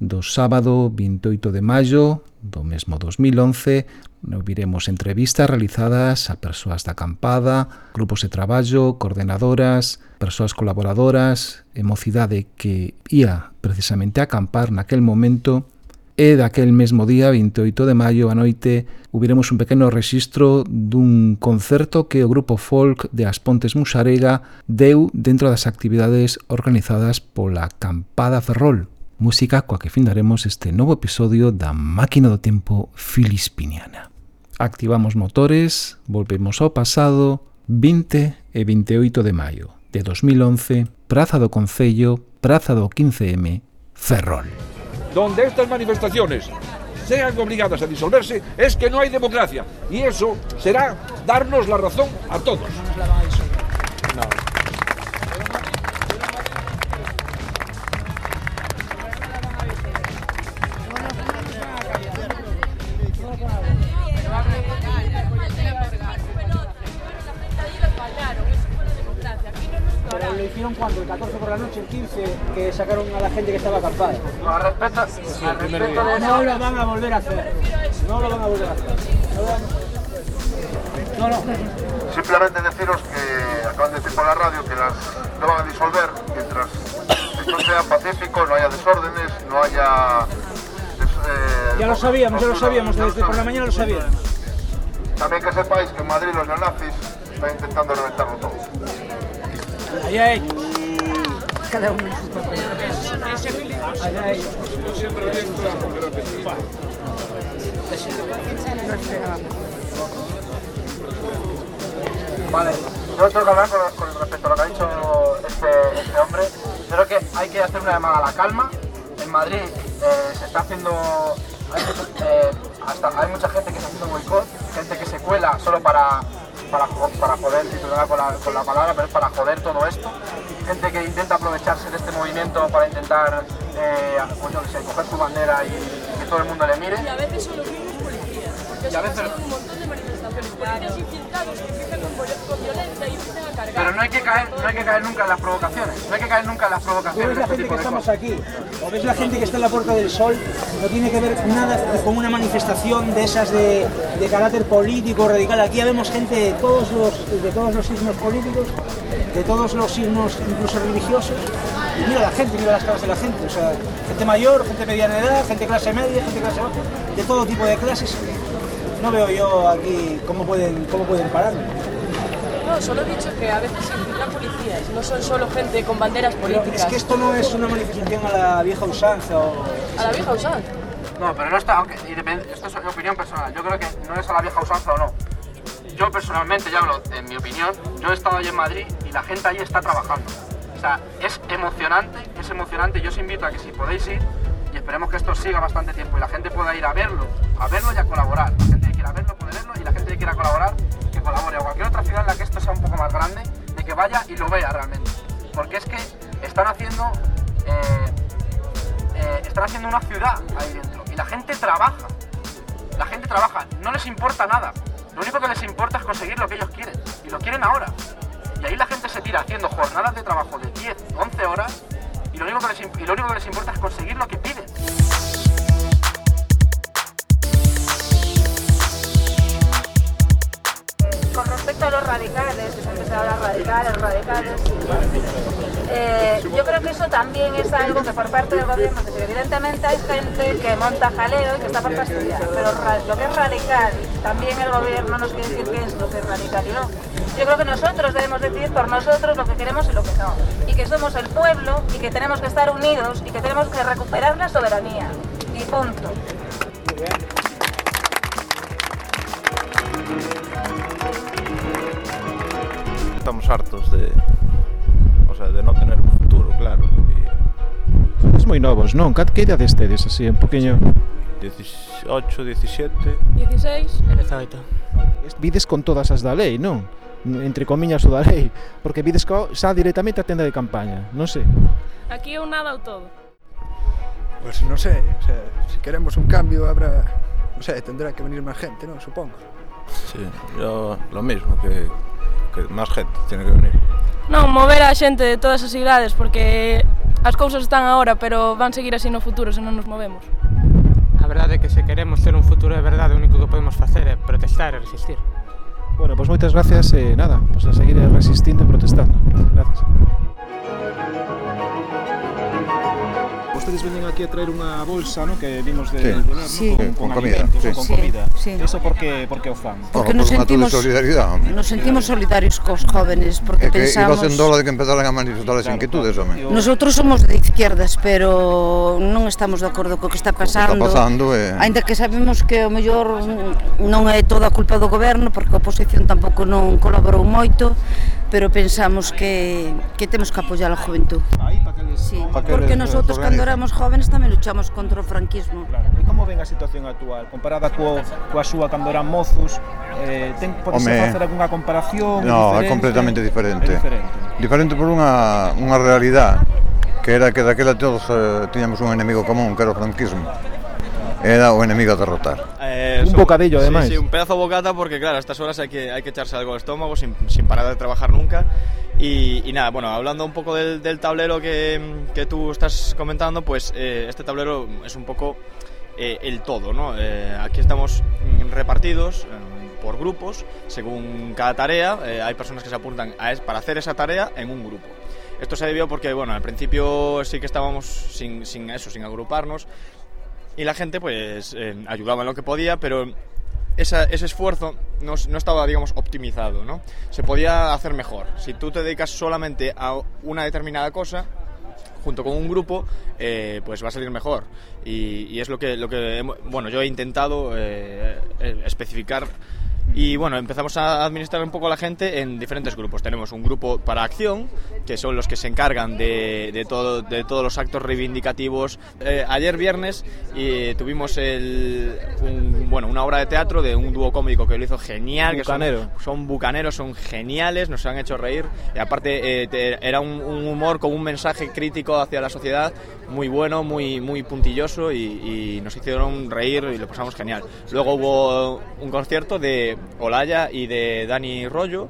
Speaker 3: do sábado 28 de maio do mesmo 2011 ouviremos entrevistas realizadas a persoas da acampada, grupos de traballo, coordenadoras, persoas colaboradoras, e mocidade que ia precisamente a acampar naquel momento e daquel mesmo día, 28 de maio, a noite, hubiéramos un pequeno registro dun concerto que o grupo folk de As Pontes Musarega deu dentro das actividades organizadas pola Acampada Ferrol, música coa que findaremos este novo episodio da Máquina do Tempo Filispiniana. Activamos motores, volvemos ao pasado 20 e 28 de maio de 2011, Praza do Concello, Praza do 15M, Ferrol.
Speaker 14: Donde estas manifestaciones sean obligadas a disolverse es que no hay democracia y eso será darnos la razón a todos.
Speaker 15: No. Gente que estaba acampada.
Speaker 16: Al respecto, al respecto de
Speaker 15: No lo van a volver a hacer. No lo van a volver a hacer. No lo van a- No, no.
Speaker 17: Simplemente deciros que acaban de decir por la radio que las no van a disolver mientras esto sea pacífico, no haya desórdenes, no haya. des- eh,
Speaker 15: Ya lo sabíamos, ya lo sabíamos, desde por la mañana lo sabíamos.
Speaker 17: También que sepáis que en Madrid los neonazis están intentando reventarlo todo.
Speaker 15: Allá ellos. Cada uno en su ellos.
Speaker 16: Vale, yo tengo que hablar con, respecto a lo que ha dicho este, este hombre. Creo que hay que hacer una llamada a la calma. En Madrid eh, se está haciendo. Hay, eh, hasta, hay mucha gente que está haciendo boicot, gente que se cuela solo para, para, para joder, perdona con la, con la palabra, pero para joder todo esto. Gente que intenta aprovecharse de este movimiento para intentar, eh, pues qué sé, coger su bandera y que todo el mundo le mire.
Speaker 18: Y a veces son los mismos policías. Porque
Speaker 16: Y a veces-
Speaker 18: un montón de manifestaciones. Policías infiltrados que empiezan con, violen- con violencia y empiezan a cargar.
Speaker 16: Pero no hay que caer, no hay que caer nunca en las provocaciones. No hay que caer nunca en las
Speaker 15: Tú
Speaker 16: provocaciones.
Speaker 15: ves la
Speaker 16: este
Speaker 15: gente que estamos
Speaker 16: cosas.
Speaker 15: aquí, o ves la gente que está en la Puerta del Sol, no tiene que ver nada con una manifestación de esas de, de carácter político radical. Aquí ya vemos gente de todos los de todos los signos políticos, de todos los signos incluso religiosos. Y mira la gente, mira las caras de la gente, o sea, gente mayor, gente mediana edad, gente clase media, gente clase baja, de todo tipo de clases. No veo yo aquí cómo pueden cómo pueden pararlo.
Speaker 18: No, solo he dicho que a veces se infiltran policías. No son solo gente con banderas
Speaker 15: Pero
Speaker 18: políticas.
Speaker 15: es que esto no es una manifestación a la vieja usanza o
Speaker 18: A la vieja usanza.
Speaker 16: No, pero no está, aunque y depende- esto es mi opinión personal. Yo creo que no es a la vieja usanza o no. Yo personalmente, ya hablo en mi opinión, yo he estado allí en Madrid y la gente allí está trabajando. O sea, es emocionante, es emocionante. Yo os invito a que si podéis ir, y esperemos que esto siga bastante tiempo y la gente pueda ir a verlo, a verlo y a colaborar. La gente que quiera verlo puede verlo y la gente que quiera colaborar, que colabore. A cualquier otra ciudad en la que esto sea un poco más grande, de que vaya y lo vea realmente. Porque es que están haciendo, eh, eh, están haciendo una ciudad ahí dentro y la gente trabaja. La gente trabaja, no les importa nada. Lo único que les importa es conseguir lo que ellos quieren. Y lo quieren ahora. Y ahí la gente se tira haciendo jornadas de trabajo de 10, 11 horas. Y lo único que les, y lo único que les importa es conseguir lo que piden.
Speaker 19: Respecto a los radicales, que se habla radicales, radicales, eh, yo creo que eso también es algo que por parte del gobierno, evidentemente hay gente que monta jaleo y que está para fastidiar, pero lo que es radical, también el gobierno nos quiere decir qué es lo que es radical y no. Yo creo que nosotros debemos decidir por nosotros lo que queremos y lo que no, y que somos el pueblo y que tenemos que estar unidos y que tenemos que recuperar la soberanía, y punto.
Speaker 20: estamos hartos de o sea, de non tener un futuro, claro.
Speaker 2: E... Sodes moi novos, non? Cat que idades tedes así, un poquinho?
Speaker 20: 18, 17...
Speaker 18: 16
Speaker 20: e 18.
Speaker 2: Vides con todas as da lei, non? Entre comiñas o da lei, porque vides co, xa directamente a tenda de campaña, non sei.
Speaker 18: Aquí é un nada ou todo.
Speaker 21: Pois pues non sei, o sea, se si queremos un cambio habrá, non sei, tendrá que venir máis gente, non? Supongo.
Speaker 20: Sí, yo lo mismo que que máis gente tiene que venir.
Speaker 18: Non, mover a xente de todas as idades, porque as cousas están agora, pero van seguir así no futuro se non nos movemos.
Speaker 22: A verdade é que se queremos ter un futuro de verdade, o único que podemos facer é protestar e resistir.
Speaker 2: Bueno, pois pues moitas gracias e eh, nada, pois pues a seguir resistindo e protestando. Gracias. Vostedes venden aquí a traer unha bolsa, no, que vimos de
Speaker 23: sí.
Speaker 2: Donar, sí. ¿no? con,
Speaker 23: con,
Speaker 2: con
Speaker 23: comida, sí.
Speaker 2: con comida.
Speaker 24: Sí.
Speaker 2: Eso porque porque o fan.
Speaker 24: Porque, nos sentimos
Speaker 23: solidariedade.
Speaker 24: Nos sentimos solidarios cos jóvenes porque
Speaker 23: é que
Speaker 24: pensamos
Speaker 23: que en de que empezaran a manifestar as inquietudes, home.
Speaker 24: Nosotros somos de izquierdas, pero non estamos de acordo co que está pasando.
Speaker 23: Que está pasando eh...
Speaker 24: Ainda que sabemos que o mellor non é toda a culpa do goberno porque a oposición tampouco non colaborou moito, pero pensamos que, que temos que apoyar a juventud. Sí, porque nosotros cando éramos jóvenes tamén luchamos contra o franquismo. Claro.
Speaker 2: E como ven a situación actual? Comparada co, coa súa cando eran mozos, eh, ten, podese
Speaker 23: Home,
Speaker 2: facer algunha comparación?
Speaker 23: No, é completamente diferente.
Speaker 2: É diferente.
Speaker 23: diferente por unha, unha realidad que era que daquela todos eh, tiñamos un enemigo común, que era o franquismo. Era o enemigo a derrotar.
Speaker 25: Eh,
Speaker 2: Un bocadillo,
Speaker 25: sí,
Speaker 2: ademais.
Speaker 25: Sí, un pedazo de bocata porque claro, a estas horas hay que, hay que echarse algo al estómago sin, sin parar de trabajar nunca. Y, y nada, bueno, hablando un poco del, del tablero que, que tú estás comentando, pues eh, este tablero es un poco eh, el todo, ¿no? Eh, aquí estamos repartidos eh, por grupos según cada tarea. eh, hay personas que se apuntan a para hacer esa tarea en un grupo. Esto se debió porque, bueno, al principio sí que estábamos sin, sin eso, sin agruparnos, y la gente pues eh, ayudaba en lo que podía, pero esa- ese esfuerzo no, no estaba, digamos, optimizado, ¿no? Se podía hacer mejor. Si tú te dedicas solamente a una determinada cosa, junto con un grupo, eh, pues va a salir mejor. Y, es lo que, lo que bueno, yo he intentado eh, especificar. Y bueno, empezamos a administrar un poco a la gente en diferentes grupos. Tenemos un grupo para acción, que son los que se encargan de, de todo, de todos los actos reivindicativos. Eh, ayer viernes y tuvimos el, un- bueno, una obra de teatro de un dúo cómico que lo hizo genial. que son-
Speaker 2: Bucanero.
Speaker 25: son bucaneros, son geniales, nos han hecho reír. Y aparte eh, te- era un, un humor con un mensaje crítico hacia la sociedad muy bueno, muy, muy puntilloso y, y nos hicieron reír y lo pasamos genial. Luego hubo un concierto de Olaya y de Dani Rollo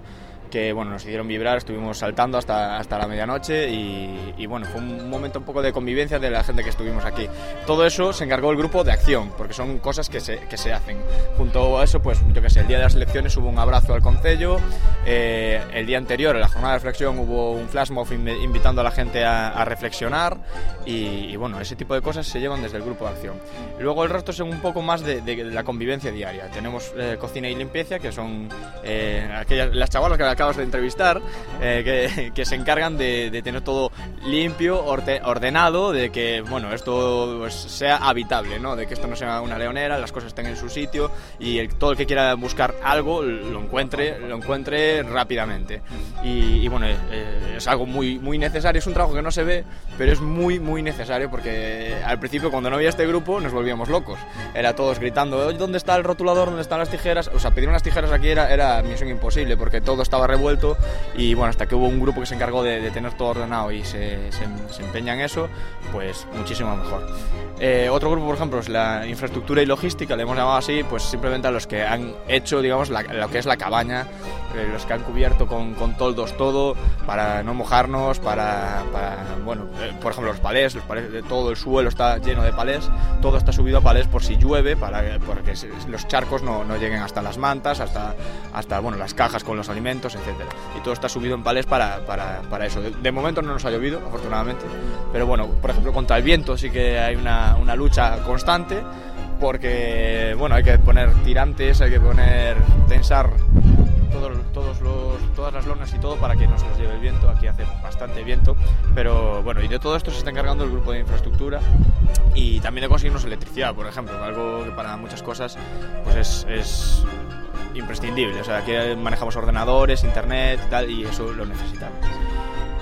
Speaker 25: que bueno, nos hicieron vibrar, estuvimos saltando hasta, hasta la medianoche y, y, bueno, fue un momento un poco de convivencia de la gente que estuvimos aquí. Todo eso se encargó el grupo de acción, porque son cosas que se, que se hacen. Junto a eso, pues yo que sé, el día de las elecciones hubo un abrazo al concello, eh, el día anterior, en la jornada de reflexión, hubo un flash mob invi- invitando a la gente a, a reflexionar y, y, bueno, ese tipo de cosas se llevan desde el grupo de acción. Luego el resto son un poco más de, de la convivencia diaria. Tenemos eh, cocina y limpieza, que son eh, aquellas, las chavalas que acabas de entrevistar, eh, que, que se encargan de, de tener todo limpio, orte- ordenado, de que bueno, esto pues, sea habitable, ¿no? de que esto no sea una leonera, las cosas estén en su sitio y el- todo el que quiera buscar algo lo encuentre, lo encuentre rápidamente. Y, y, bueno, eh, es algo muy, muy necesario, es un trabajo que no se ve, pero es muy, muy necesario porque al principio cuando no había este grupo nos volvíamos locos. Era todos gritando, "Oye, ¿dónde está el rotulador? ¿Dónde están las tijeras? O sea, pedir unas tijeras aquí era, era misión imposible porque todo estaba revuelto y bueno, hasta que hubo un grupo que se encargó de, tener todo ordenado y se, se, se empeña en eso, pues muchísimo mejor. Eh, otro grupo, por ejemplo, es la infraestructura y logística, le hemos llamado así, pues simplemente a los que han hecho, digamos, la- lo que es la cabaña, eh, los que han cubierto con, con toldos todo, para no mojarnos, para, bueno, eh, por ejemplo, los palés, los palés, todo el suelo está lleno de palés, todo está subido a palés por si llueve, para porque los charcos no, no lleguen hasta las mantas, hasta, hasta bueno, las cajas con los alimentos, etcétera. Y todo está subido en palés para, para, para eso. De, de momento no nos ha llovido, afortunadamente, pero bueno, por ejemplo, contra el viento sí que hay una, una lucha constante, porque bueno, hay que poner tirantes, hay que poner, tensar todos, todos los, todas las lonas y todo para que no se los lleve el viento. Aquí hace bastante viento, pero bueno, y de todo esto se está encargando el grupo de infraestructura y también de conseguirnos electricidad, por ejemplo, algo que para muchas cosas pues es, es imprescindible. O sea, aquí manejamos ordenadores, internet y tal, y eso lo necesitamos.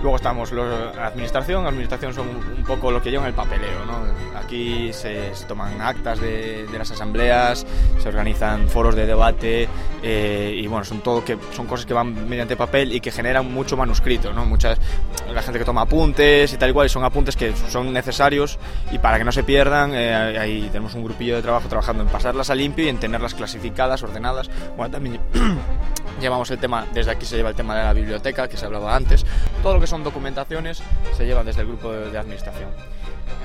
Speaker 25: Luego estamos los, la administración. Administración son un poco lo que llevan el papeleo. ¿no? Aquí se, se toman actas de, de las asambleas, se organizan foros de debate eh, y bueno, son todo que son cosas que van mediante papel y que generan mucho manuscrito. ¿no? Muchas, la gente que toma apuntes y tal y cual, y son apuntes que son necesarios y para que no se pierdan, eh, ahí tenemos un grupillo de trabajo trabajando en pasarlas a limpio y en tenerlas clasificadas, ordenadas. Bueno, también llevamos el tema, desde aquí se lleva el tema de la biblioteca que se hablaba antes. Todo lo que son documentaciones se llevan desde el grupo de, de administración.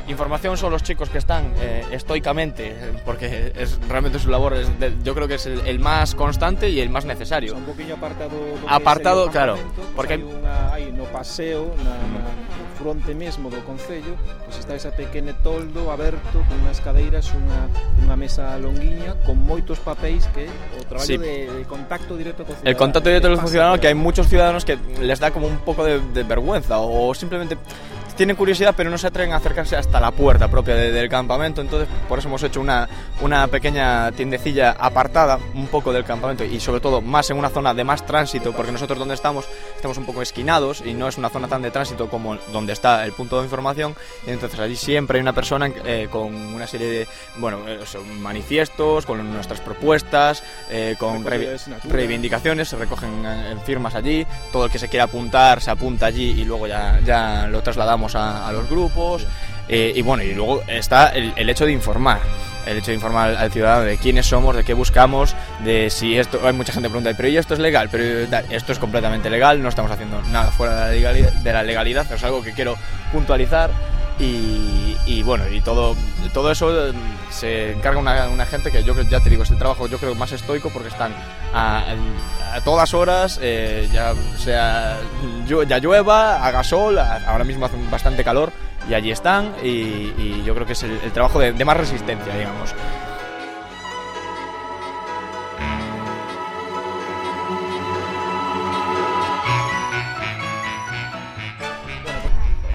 Speaker 25: Información son los chicos que están eh, estoicamente, eh, porque es realmente su labor, es de- yo creo que es el, el más constante y el más necesario.
Speaker 2: Un poquinho apartado do que
Speaker 25: Apartado,
Speaker 2: sería o
Speaker 25: claro, porque
Speaker 2: unha, hai no paseo, na, na no fronte mesmo do Concello, pois está esa pequene toldo aberto con unhas cadeiras, unha, unha mesa longuiña con moitos papéis que o traballo
Speaker 25: Sí.
Speaker 2: de, de contacto directo co
Speaker 25: El contacto directo con los ciudadanos, que hay muchos ciudadanos que les da como un poco de, de vergüenza o simplemente tienen curiosidad pero no se atreven a acercarse hasta la puerta propia de- del campamento, entonces por eso hemos hecho una, una pequeña tiendecilla apartada un poco del campamento y sobre todo más en una zona de más tránsito, porque nosotros donde estamos estamos un poco esquinados y no es una zona tan de tránsito como donde está el punto de información. Y entonces allí siempre hay una persona eh, con una serie de bueno eh, manifiestos, con nuestras propuestas, eh, con
Speaker 2: asignatura.
Speaker 25: reivindicaciones, se recogen eh, firmas allí, todo el que se quiera apuntar se apunta allí y luego ya, ya lo trasladamos a, a los grupos. Eh, y bueno, y luego está el, el hecho de informar. El hecho de informar al, ciudadano de quiénes somos, de qué buscamos, de si esto. Hay mucha gente que pregunta, pero ¿y esto es legal? Pero da- esto es completamente legal, no estamos haciendo nada fuera de la legalidad, de la legalidad es algo que quiero puntualizar. Y, y bueno, y todo, todo eso eh, se encarga una, una gente que yo ya te digo, es el trabajo yo creo más estoico porque están a, a todas horas, eh, ya sea ya llueva, haga sol, ahora mismo hace bastante calor y allí están y, yo creo que es el, trabajo de más resistencia, digamos.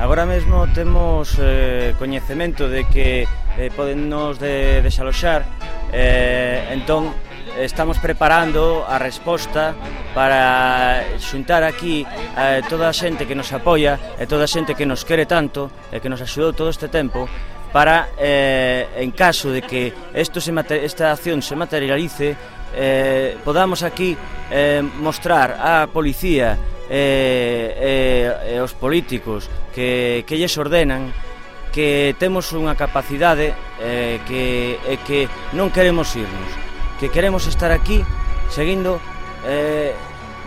Speaker 26: Agora mesmo temos eh, coñecemento de que eh, poden nos de, desaloxar, eh, entón estamos preparando a resposta para xuntar aquí eh, toda a xente que nos apoia e toda a xente que nos quere tanto e que nos axudou todo este tempo para, eh, en caso de que esto se esta acción se materialice, eh, podamos aquí eh, mostrar á policía e, e, e os políticos que, que lles ordenan que temos unha capacidade eh, que, e que non queremos irnos que queremos estar aquí seguindo eh,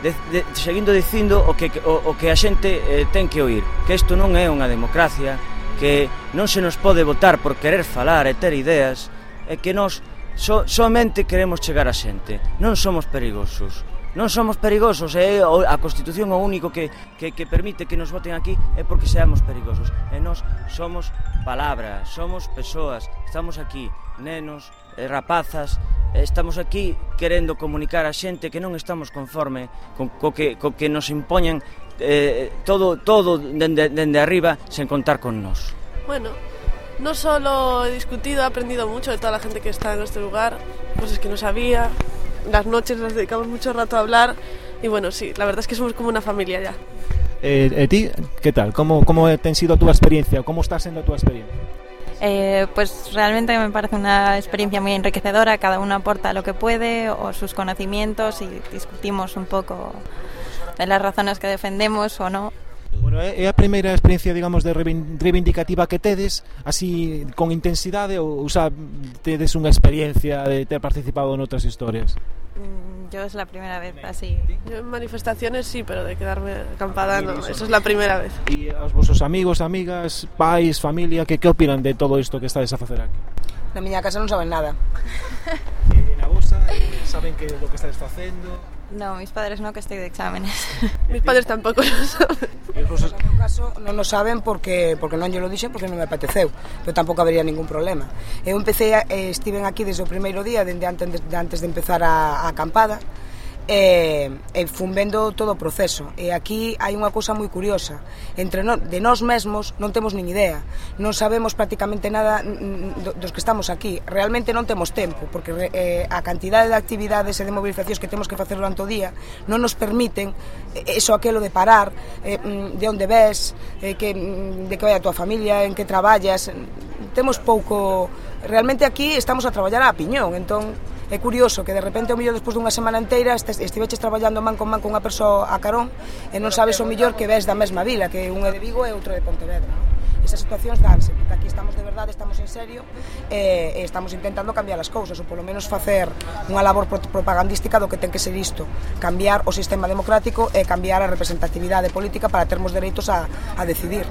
Speaker 26: de, de, seguindo dicindo o que, o, o que a xente eh, ten que oír que isto non é unha democracia que non se nos pode votar por querer falar e ter ideas e que nos so, somente queremos chegar a xente non somos perigosos non somos perigosos, é eh? a Constitución o único que, que, que permite que nos voten aquí é porque seamos perigosos. E nós somos palabra, somos persoas, estamos aquí, nenos, eh, rapazas, eh, estamos aquí querendo comunicar a xente que non estamos conforme co, co, que, co que nos impoñen eh, todo, todo dende, dende arriba sen contar con nós.
Speaker 27: Bueno, no solo he discutido, he aprendido mucho de toda la gente que está en este lugar, cosas que no sabía, Las noches las dedicamos mucho rato a hablar y bueno, sí, la verdad es que somos como una familia ya.
Speaker 2: Eh, e ti, que tal? Como, como ten sido a túa experiencia? Como está sendo a túa experiencia?
Speaker 28: Eh, pues realmente me parece una experiencia muy enriquecedora, cada uno aporta lo que puede o sus conocimientos y discutimos un poco de las razones que defendemos o no.
Speaker 2: Bueno, é a primeira experiencia, digamos, de reivindicativa que tedes, así con intensidade ou, xa tedes unha experiencia de ter participado en outras historias?
Speaker 28: Mm, yo es la primera vez así.
Speaker 27: Yo en manifestaciones sí, pero de quedarme acampada ah, no, eso es la primera vez.
Speaker 2: E aos vosos amigos, amigas, pais, familia, que que opinan de todo isto que estades a facer aquí?
Speaker 29: Na miña casa non saben nada.
Speaker 2: E na vosa eh, saben que lo que estades facendo?
Speaker 28: No, mis padres no, que estoy de exámenes.
Speaker 27: mis padres tampouco lo saben.
Speaker 29: Pues, no caso, non o saben porque porque non lle lo dixen porque non me apeteceu, pero tampouco habería ningún problema. Eu empecé, eh, estiven aquí desde o primeiro día, dende antes de, antes de empezar a, a acampada, e, e fun vendo todo o proceso. E aquí hai unha cousa moi curiosa. Entre no, de nós mesmos non temos nin idea. Non sabemos prácticamente nada dos que estamos aquí. Realmente non temos tempo, porque eh, a cantidade de actividades e de movilizacións que temos que facer durante o día non nos permiten eso aquelo de parar, eh, de onde ves, eh, que, mm, de que vai a tua familia, en que traballas. Temos pouco... Realmente aquí estamos a traballar a piñón, entón É curioso que de repente o millor despois dunha semana inteira estiveches traballando man con man con unha persoa a Carón e non sabes o millor que ves da mesma vila, que un é de Vigo e outro de Pontevedra. Non? esas situacións danse, porque aquí estamos de verdade, estamos en serio e, e estamos intentando cambiar as cousas, ou polo menos facer unha labor propagandística do que ten que ser isto, cambiar o sistema democrático e cambiar a representatividade política para termos dereitos a, a decidir.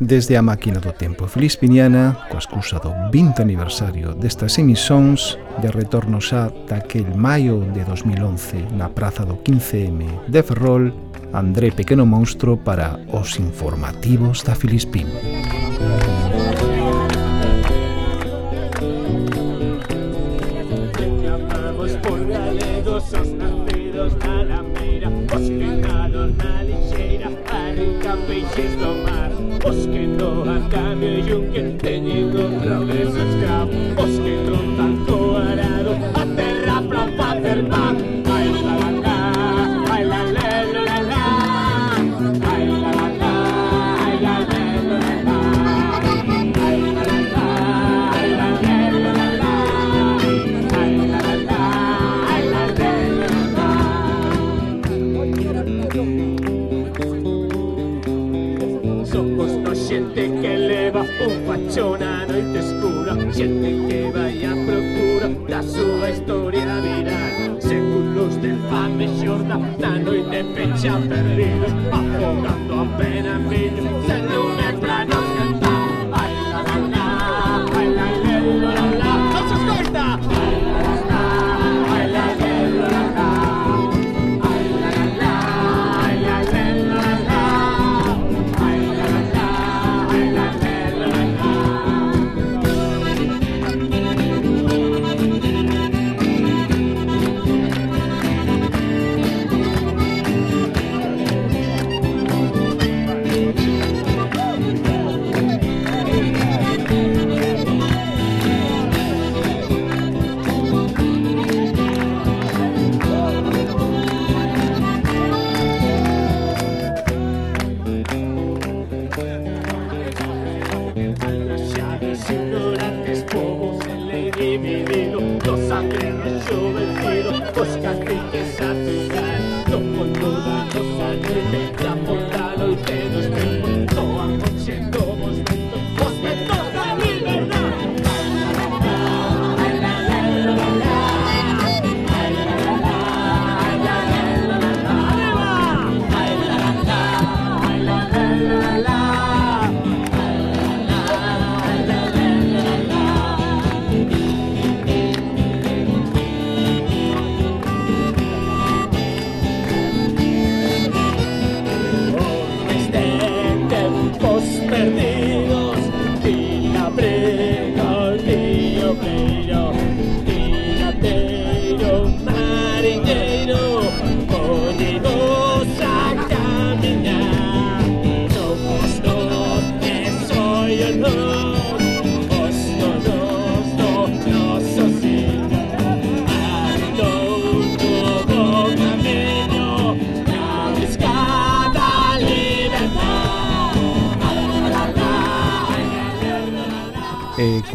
Speaker 3: Desde a máquina do tempo filispiniana, coa excusa do 20 aniversario destas emisóns, de retorno xa daquel maio de 2011 na Praza do 15M de Ferrol, André Pequeno Monstro para os informativos da Filispín.
Speaker 30: Os na Os na lixeira peixes do mar Os que no a cambio e un que teñen progreso escravo Os que non tan coarado A terra pra facer pan un guachona no te escuro, siente que vaya procuro la sua historia viral. Seculos de fame xorda, la noite pecha perdidos, afogando a pena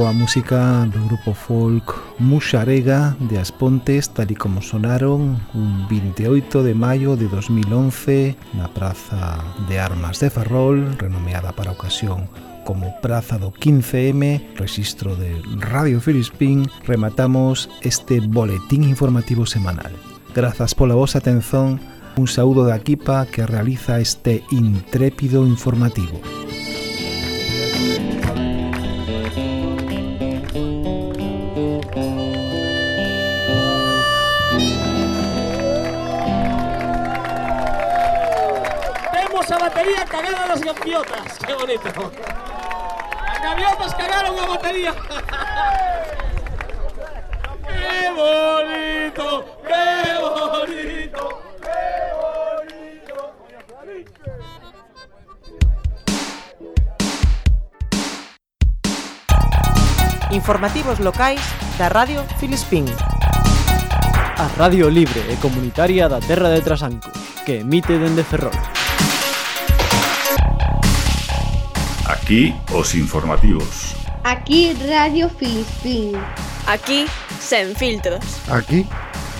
Speaker 30: a
Speaker 3: música do grupo folk Muxarega de As Pontes, tal e como sonaron un 28 de maio de 2011 na Praza de Armas de Ferrol, renomeada para a ocasión como Praza do 15M, registro de Radio Filispín, rematamos este boletín informativo semanal. Grazas pola vosa atención, un saúdo da equipa que realiza este intrépido informativo.
Speaker 30: Batería cagada das gaviotas. Que bonito. As gaviotas cagaron a batería. ¡Qué bonito! ¡Qué bonito!
Speaker 31: Informativos locais da Radio Filispín.
Speaker 32: A Radio Libre e Comunitaria da Terra de Trasancos, que emite dende Ferrol.
Speaker 33: Aquí os informativos.
Speaker 34: Aquí Radio Filispín.
Speaker 35: Aquí Sen Filtros.
Speaker 36: Aquí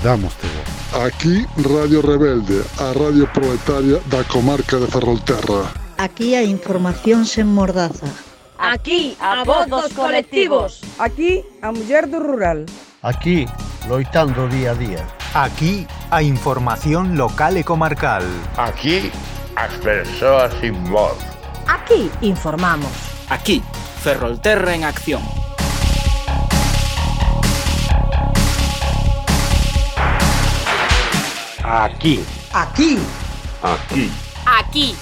Speaker 36: damos voz.
Speaker 37: Aquí Radio Rebelde, a radio proletaria da comarca de Ferrolterra.
Speaker 5: Aquí a información sen mordaza.
Speaker 24: Aquí a voz dos colectivos.
Speaker 34: Aquí a muller do rural.
Speaker 38: Aquí loitando día a día.
Speaker 4: Aquí a información local e comarcal.
Speaker 9: Aquí as persoas sin voz.
Speaker 24: Aquí, informamos.
Speaker 39: Aquí, Ferrolterra en acción.
Speaker 9: Aquí.
Speaker 34: Aquí.
Speaker 9: Aquí.
Speaker 24: Aquí.